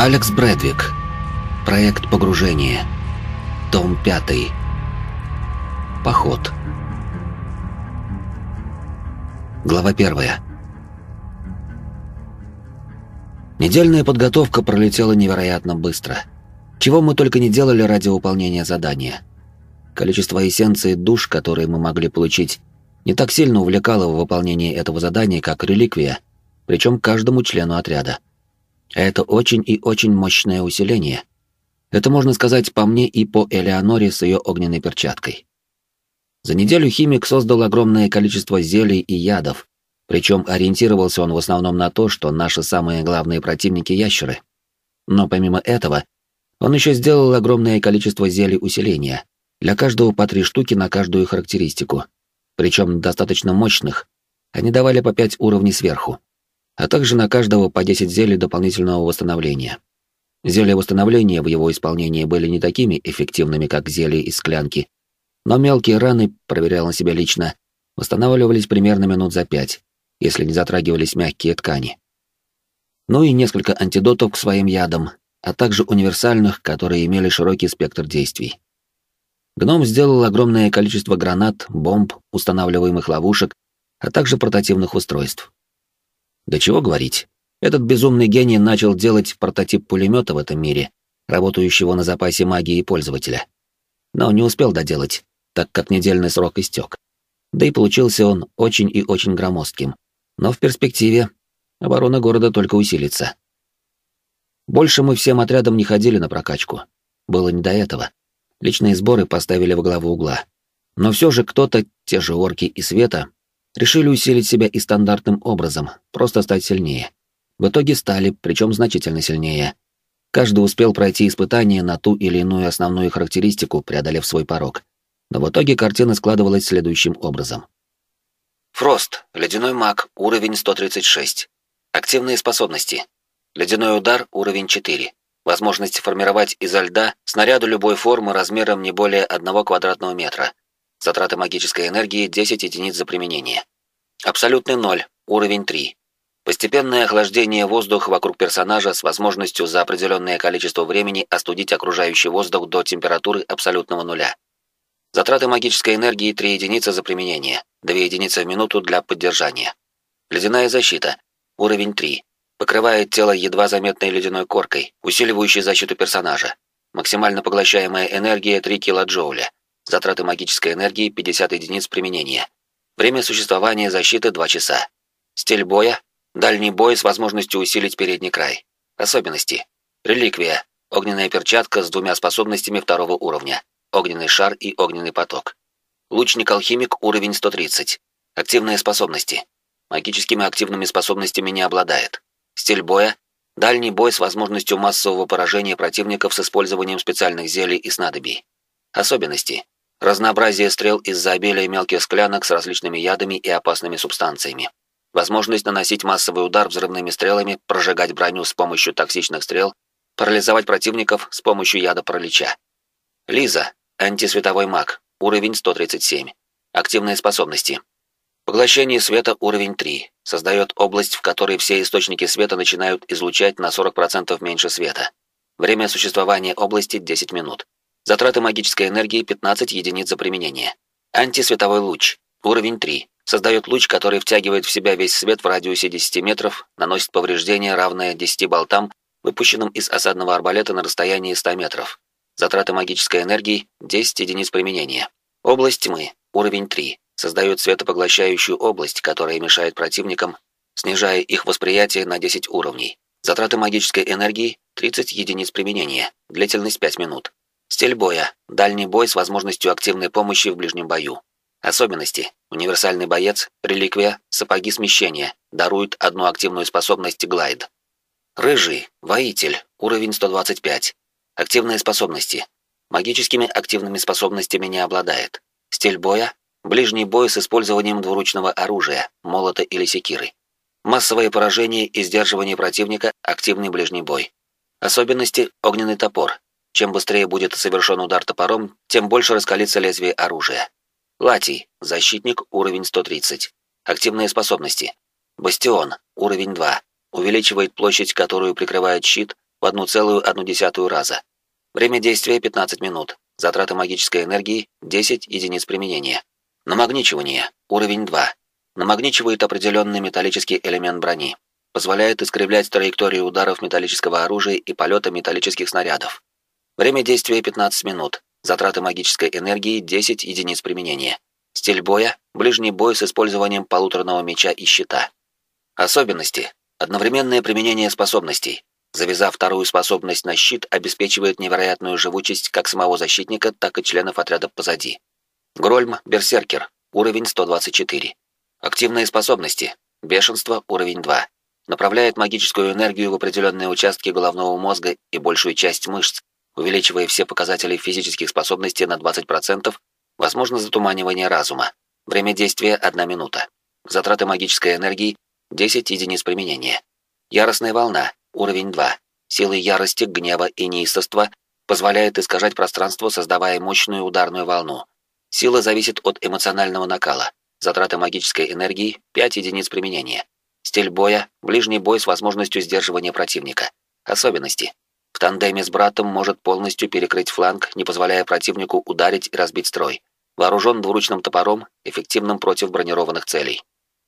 Алекс Брэдвик. Проект погружения. Том 5. Поход. Глава 1. Недельная подготовка пролетела невероятно быстро. Чего мы только не делали ради выполнения задания. Количество эссенций душ, которые мы могли получить, не так сильно увлекало в выполнении этого задания, как реликвия, причем каждому члену отряда. Это очень и очень мощное усиление. Это можно сказать по мне и по Элеоноре с ее огненной перчаткой. За неделю химик создал огромное количество зелий и ядов, причем ориентировался он в основном на то, что наши самые главные противники — ящеры. Но помимо этого, он еще сделал огромное количество зелий усиления, для каждого по три штуки на каждую характеристику, причем достаточно мощных, они давали по пять уровней сверху а также на каждого по 10 зелий дополнительного восстановления. Зелья восстановления в его исполнении были не такими эффективными, как зелья из склянки, но мелкие раны, проверял на себя лично, восстанавливались примерно минут за пять, если не затрагивались мягкие ткани. Ну и несколько антидотов к своим ядам, а также универсальных, которые имели широкий спектр действий. Гном сделал огромное количество гранат, бомб, устанавливаемых ловушек, а также портативных устройств. Да чего говорить. Этот безумный гений начал делать прототип пулемета в этом мире, работающего на запасе магии пользователя. Но не успел доделать, так как недельный срок истек. Да и получился он очень и очень громоздким. Но в перспективе оборона города только усилится. Больше мы всем отрядом не ходили на прокачку. Было не до этого. Личные сборы поставили во главу угла. Но все же кто-то, те же орки и Света, решили усилить себя и стандартным образом, просто стать сильнее. В итоге стали, причем значительно сильнее. Каждый успел пройти испытание на ту или иную основную характеристику, преодолев свой порог. Но в итоге картина складывалась следующим образом. Фрост, ледяной маг, уровень 136. Активные способности. Ледяной удар, уровень 4. Возможность формировать изо льда снаряду любой формы размером не более 1 квадратного метра. Затраты магической энергии 10 единиц за применение. Абсолютный ноль, уровень 3. Постепенное охлаждение воздуха вокруг персонажа с возможностью за определенное количество времени остудить окружающий воздух до температуры абсолютного нуля. Затраты магической энергии 3 единицы за применение, 2 единицы в минуту для поддержания. Ледяная защита, уровень 3. Покрывает тело едва заметной ледяной коркой, усиливающей защиту персонажа. Максимально поглощаемая энергия 3 килоджоуля. Затраты магической энергии 50 единиц применения. Время существования защиты 2 часа. Стиль боя. Дальний бой с возможностью усилить передний край. Особенности. Реликвия. Огненная перчатка с двумя способностями второго уровня. Огненный шар и огненный поток. Лучник-алхимик уровень 130. Активные способности. Магическими активными способностями не обладает. Стиль боя. Дальний бой с возможностью массового поражения противников с использованием специальных зелий и снадобий. Особенности. Разнообразие стрел из-за обилия мелких склянок с различными ядами и опасными субстанциями. Возможность наносить массовый удар взрывными стрелами, прожигать броню с помощью токсичных стрел, парализовать противников с помощью яда паралича. Лиза, антисветовой маг, уровень 137. Активные способности. Поглощение света уровень 3. Создает область, в которой все источники света начинают излучать на 40% меньше света. Время существования области 10 минут. Затраты магической энергии 15 единиц за применение. Антисветовой луч. Уровень 3. Создает луч, который втягивает в себя весь свет в радиусе 10 метров, наносит повреждение, равное 10 болтам, выпущенным из осадного арбалета на расстоянии 100 метров. Затраты магической энергии 10 единиц применения. Область тьмы. Уровень 3. Создает светопоглощающую область, которая мешает противникам, снижая их восприятие на 10 уровней. Затраты магической энергии 30 единиц применения. Длительность 5 минут. Стиль боя. Дальний бой с возможностью активной помощи в ближнем бою. Особенности. Универсальный боец, реликвия, сапоги смещения. Дарует одну активную способность глайд. Рыжий, воитель, уровень 125. Активные способности. Магическими активными способностями не обладает. Стиль боя. Ближний бой с использованием двуручного оружия, молота или секиры. Массовое поражение и сдерживание противника, активный ближний бой. Особенности огненный топор, чем быстрее будет совершен удар топором, тем больше раскалится лезвие оружия. Латий, защитник, уровень 130. Активные способности. Бастион, уровень 2. Увеличивает площадь, которую прикрывает щит, в 1,1 раза. Время действия 15 минут. Затраты магической энергии 10 единиц применения. Намагничивание. Уровень 2. Намагничивает определенный металлический элемент брони. Позволяет искривлять траекторию ударов металлического оружия и полета металлических снарядов. Время действия 15 минут. Затраты магической энергии 10 единиц применения. Стиль боя — ближний бой с использованием полуторного меча и щита. Особенности. Одновременное применение способностей. Завязав вторую способность на щит, обеспечивает невероятную живучесть как самого защитника, так и членов отряда позади. Грольм — Берсеркер, уровень 124. Активные способности. Бешенство, уровень 2. Направляет магическую энергию в определенные участки головного мозга и большую часть мышц, увеличивая все показатели физических способностей на 20%, возможно затуманивание разума. Время действия — 1 минута. Затраты магической энергии 10 единиц применения. Яростная волна, уровень 2. Силы ярости, гнева и неистовства позволяет искажать пространство, создавая мощную ударную волну. Сила зависит от эмоционального накала. Затраты магической энергии 5 единиц применения. Стиль боя ближний бой с возможностью сдерживания противника. Особенности. В тандеме с братом может полностью перекрыть фланг, не позволяя противнику ударить и разбить строй. Вооружен двуручным топором, эффективным против бронированных целей.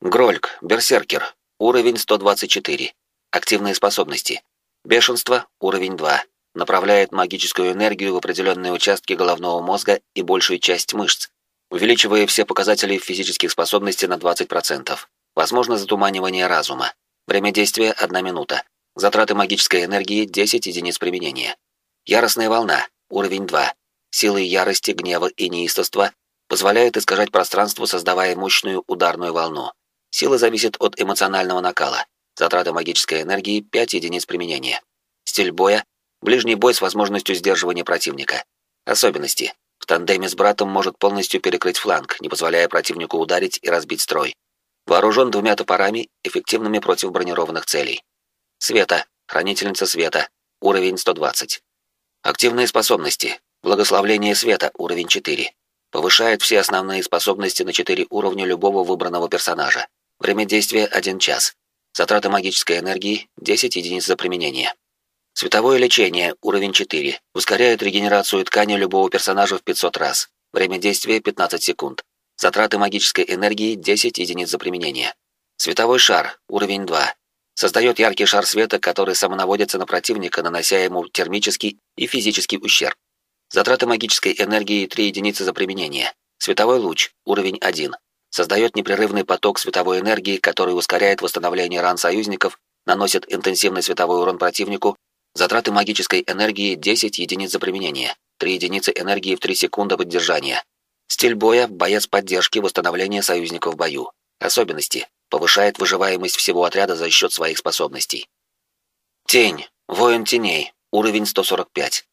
Грольк, берсеркер, уровень 124. Активные способности. Бешенство, уровень 2. Направляет магическую энергию в определенные участки головного мозга и большую часть мышц, увеличивая все показатели физических способностей на 20%. Возможно затуманивание разума. Время действия 1 минута. Затраты магической энергии 10 единиц применения. Яростная волна, уровень 2. Силы ярости, гнева и неистовства позволяют искажать пространство, создавая мощную ударную волну. Сила зависит от эмоционального накала. Затраты магической энергии 5 единиц применения. Стиль боя ближний бой с возможностью сдерживания противника. Особенности. В тандеме с братом может полностью перекрыть фланг, не позволяя противнику ударить и разбить строй. Вооружен двумя топорами, эффективными против бронированных целей. Света, хранительница света, уровень 120. Активные способности. Благословление света, уровень 4. Повышает все основные способности на 4 уровня любого выбранного персонажа. Время действия 1 час. Затраты магической энергии 10 единиц за применение. Световое лечение, уровень 4. Ускоряет регенерацию ткани любого персонажа в 500 раз. Время действия 15 секунд. Затраты магической энергии 10 единиц за применение. Световой шар, уровень 2. Создает яркий шар света, который самонаводится на противника, нанося ему термический и физический ущерб. Затраты магической энергии 3 единицы за применение. Световой луч, уровень 1 создает непрерывный поток световой энергии, который ускоряет восстановление ран союзников, наносит интенсивный световой урон противнику, затраты магической энергии 10 единиц за применение, 3 единицы энергии в 3 секунды поддержания. Стиль боя – боец поддержки восстановления союзников в бою. Особенности – повышает выживаемость всего отряда за счет своих способностей. Тень. Воин теней. Уровень 145.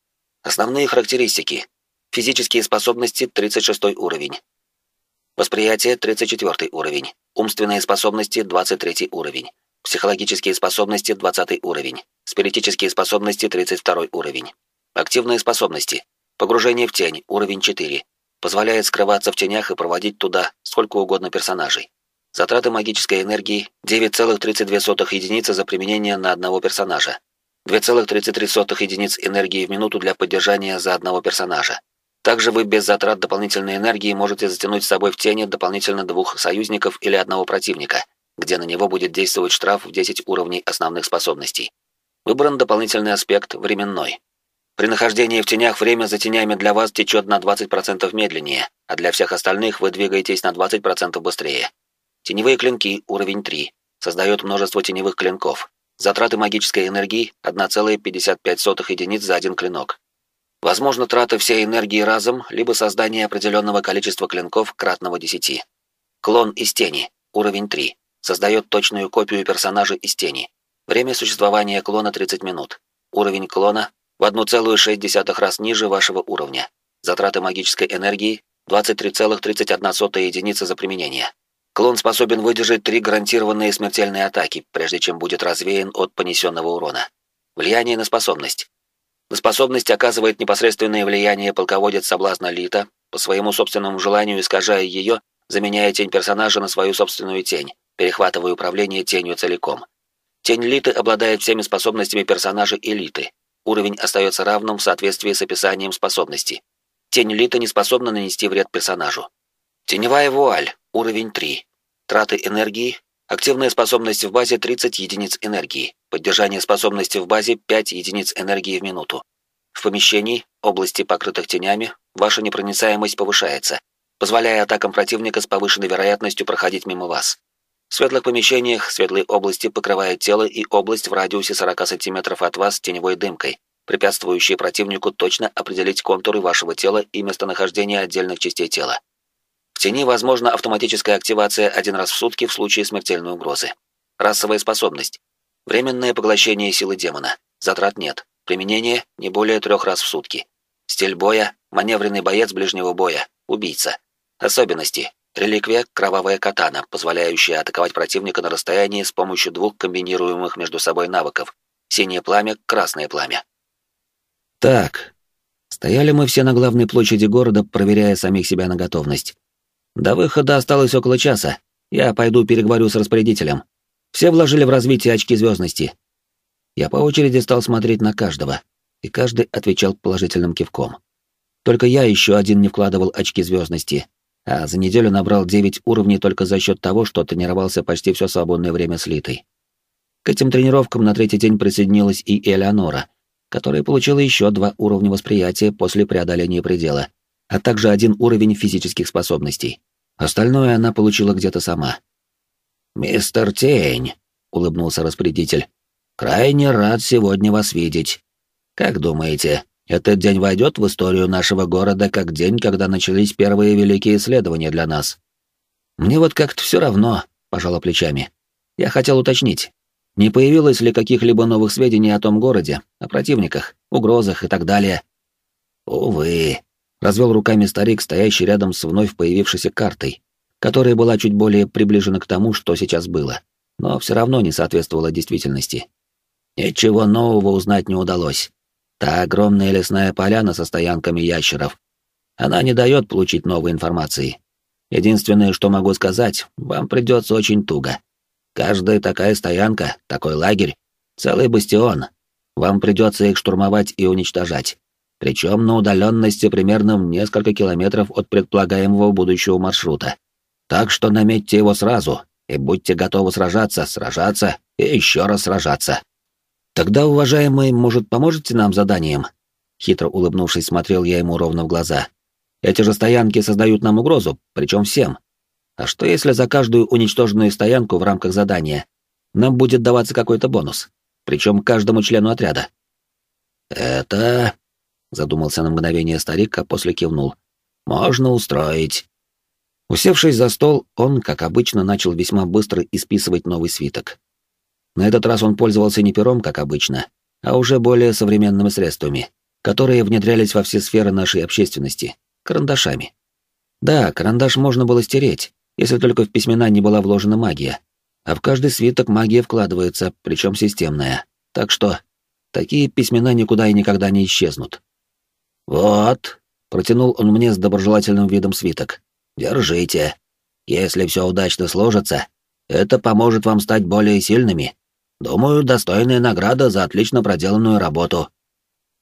Основные характеристики. Физические способности 36 уровень. Восприятие 34 уровень. Умственные способности 23 уровень. Психологические способности 20 уровень. Спиритические способности 32 уровень. Активные способности. Погружение в тень уровень 4. Позволяет скрываться в тенях и проводить туда сколько угодно персонажей. Затраты магической энергии 9,32 единицы за применение на одного персонажа. 2,33 единиц энергии в минуту для поддержания за одного персонажа. Также вы без затрат дополнительной энергии можете затянуть с собой в тени дополнительно двух союзников или одного противника, где на него будет действовать штраф в 10 уровней основных способностей. Выбран дополнительный аспект временной. При нахождении в тенях время за тенями для вас течет на 20% медленнее, а для всех остальных вы двигаетесь на 20% быстрее. Теневые клинки, уровень 3. Создает множество теневых клинков. Затраты магической энергии 1,55 единиц за один клинок. Возможно, трата всей энергии разом, либо создание определенного количества клинков кратного 10. Клон из тени, уровень 3. Создает точную копию персонажа из тени. Время существования клона 30 минут. Уровень клона в 1,6 раз ниже вашего уровня. Затраты магической энергии 23,31 единицы за применение. Клон способен выдержать три гарантированные смертельные атаки, прежде чем будет развеян от понесенного урона. Влияние на способность. На способность оказывает непосредственное влияние полководец соблазна Лита, по своему собственному желанию искажая ее, заменяя тень персонажа на свою собственную тень, перехватывая управление тенью целиком. Тень Литы обладает всеми способностями персонажа Элиты. Уровень остается равным в соответствии с описанием способности. Тень Литы не способна нанести вред персонажу. Теневая вуаль, уровень 3. Траты энергии. Активная способность в базе 30 единиц энергии. Поддержание способности в базе 5 единиц энергии в минуту. В помещении, области, покрытых тенями, ваша непроницаемость повышается, позволяя атакам противника с повышенной вероятностью проходить мимо вас. В светлых помещениях светлые области покрывают тело и область в радиусе 40 сантиметров от вас теневой дымкой, препятствующей противнику точно определить контуры вашего тела и местонахождение отдельных частей тела. В тени возможна автоматическая активация один раз в сутки в случае смертельной угрозы. Расовая способность. Временное поглощение силы демона. Затрат нет. Применение не более трех раз в сутки. Стиль боя — маневренный боец ближнего боя, убийца. Особенности Реликвия — кровавая катана, позволяющая атаковать противника на расстоянии с помощью двух комбинируемых между собой навыков. Синее пламя, красное пламя. Так, стояли мы все на главной площади города, проверяя самих себя на готовность. До выхода осталось около часа. Я пойду переговорю с распорядителем. Все вложили в развитие очки звездности. Я по очереди стал смотреть на каждого, и каждый отвечал положительным кивком. Только я еще один не вкладывал очки звездности, а за неделю набрал 9 уровней только за счет того, что тренировался почти все свободное время с Литой. К этим тренировкам на третий день присоединилась и Элеонора, которая получила еще два уровня восприятия после преодоления предела, а также один уровень физических способностей. Остальное она получила где-то сама. «Мистер Тень», — улыбнулся распорядитель, — «крайне рад сегодня вас видеть. Как думаете, этот день войдет в историю нашего города как день, когда начались первые великие исследования для нас. Мне вот как-то все равно, пожала плечами. Я хотел уточнить, не появилось ли каких-либо новых сведений о том городе, о противниках, угрозах и так далее. Увы, развел руками старик, стоящий рядом с вновь появившейся картой, которая была чуть более приближена к тому, что сейчас было, но все равно не соответствовала действительности. Ничего нового узнать не удалось. Та огромная лесная поляна со стоянками ящеров. Она не дает получить новой информации. Единственное, что могу сказать, вам придется очень туго. Каждая такая стоянка, такой лагерь, целый бастион. Вам придется их штурмовать и уничтожать. Причем на удаленности примерно в несколько километров от предполагаемого будущего маршрута. Так что наметьте его сразу и будьте готовы сражаться, сражаться и еще раз сражаться. «Тогда, уважаемый, может, поможете нам заданием?» Хитро улыбнувшись, смотрел я ему ровно в глаза. «Эти же стоянки создают нам угрозу, причем всем. А что если за каждую уничтоженную стоянку в рамках задания нам будет даваться какой-то бонус, причем каждому члену отряда?» «Это...» — задумался на мгновение старик, а после кивнул. «Можно устроить». Усевшись за стол, он, как обычно, начал весьма быстро исписывать новый свиток. На этот раз он пользовался не пером, как обычно, а уже более современными средствами, которые внедрялись во все сферы нашей общественности — карандашами. Да, карандаш можно было стереть, если только в письмена не была вложена магия. А в каждый свиток магия вкладывается, причем системная. Так что такие письмена никуда и никогда не исчезнут. «Вот», — протянул он мне с доброжелательным видом свиток, — «держите. Если все удачно сложится, это поможет вам стать более сильными Думаю, достойная награда за отлично проделанную работу.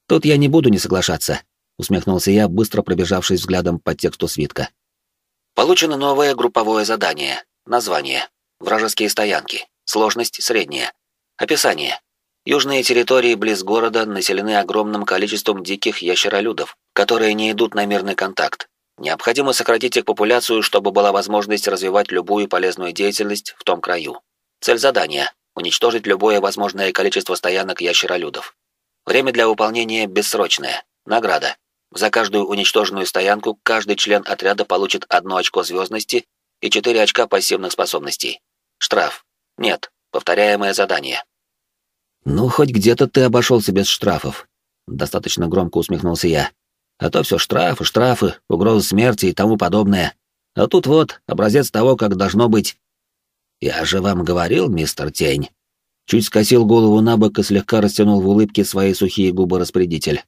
Тут я не буду не соглашаться, усмехнулся я, быстро пробежавшись взглядом по тексту свитка. Получено новое групповое задание. Название: Вражеские стоянки. Сложность средняя. Описание: Южные территории близ города населены огромным количеством диких ящеролюдов, которые не идут на мирный контакт. Необходимо сократить их популяцию, чтобы была возможность развивать любую полезную деятельность в том краю. Цель задания уничтожить любое возможное количество стоянок ящеролюдов. Время для выполнения бессрочное. Награда. За каждую уничтоженную стоянку каждый член отряда получит одно очко звездности и четыре очка пассивных способностей. Штраф. Нет. Повторяемое задание. Ну, хоть где-то ты обошелся без штрафов. Достаточно громко усмехнулся я. А то все штрафы, штрафы, угрозы смерти и тому подобное. А тут вот образец того, как должно быть. «Я же вам говорил, мистер Тень». Чуть скосил голову на бок и слегка растянул в улыбке свои сухие губы распорядитель.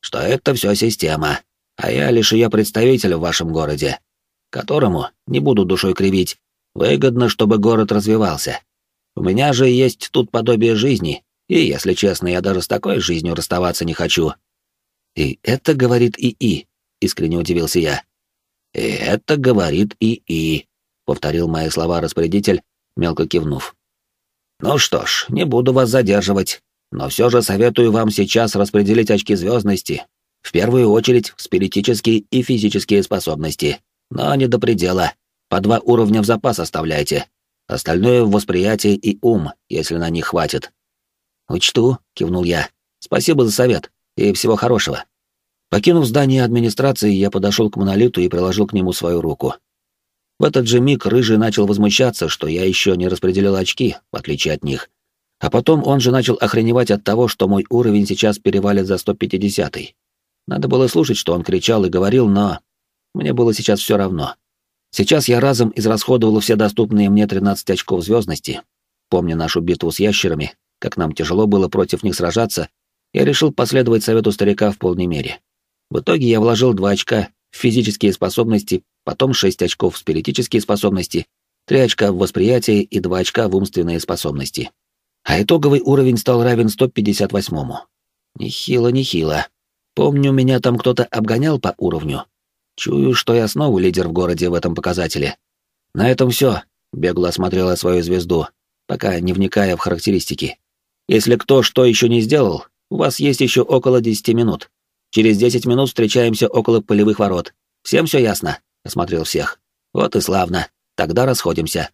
«Что это все система, а я лишь ее представитель в вашем городе, которому, не буду душой кривить, выгодно, чтобы город развивался. У меня же есть тут подобие жизни, и, если честно, я даже с такой жизнью расставаться не хочу». «И это говорит ИИ», — искренне удивился я. «И это говорит ИИ», — повторил мои слова распорядитель, мелко кивнув. «Ну что ж, не буду вас задерживать, но все же советую вам сейчас распределить очки звездности, в первую очередь в спиритические и физические способности, но не до предела, по два уровня в запас оставляйте, остальное в восприятие и ум, если на них хватит». «Учту», — кивнул я. «Спасибо за совет, и всего хорошего». Покинув здание администрации, я подошел к монолиту и приложил к нему свою руку. В этот же миг Рыжий начал возмущаться, что я еще не распределил очки, в отличие от них. А потом он же начал охреневать от того, что мой уровень сейчас перевалит за 150-й. Надо было слушать, что он кричал и говорил, но... Мне было сейчас все равно. Сейчас я разом израсходовал все доступные мне 13 очков звездности. Помня нашу битву с ящерами, как нам тяжело было против них сражаться, я решил последовать совету старика в полной мере. В итоге я вложил 2 очка в физические способности потом 6 очков в спиритические способности, 3 очка в восприятие и 2 очка в умственные способности. А итоговый уровень стал равен 158-му. Нехило, нехило. Помню, меня там кто-то обгонял по уровню. Чую, что я снова лидер в городе в этом показателе. На этом все. Бегло осмотрела свою звезду, пока не вникая в характеристики. Если кто что еще не сделал, у вас есть еще около 10 минут. Через 10 минут встречаемся около полевых ворот. Всем все ясно? осмотрел всех. Вот и славно. Тогда расходимся.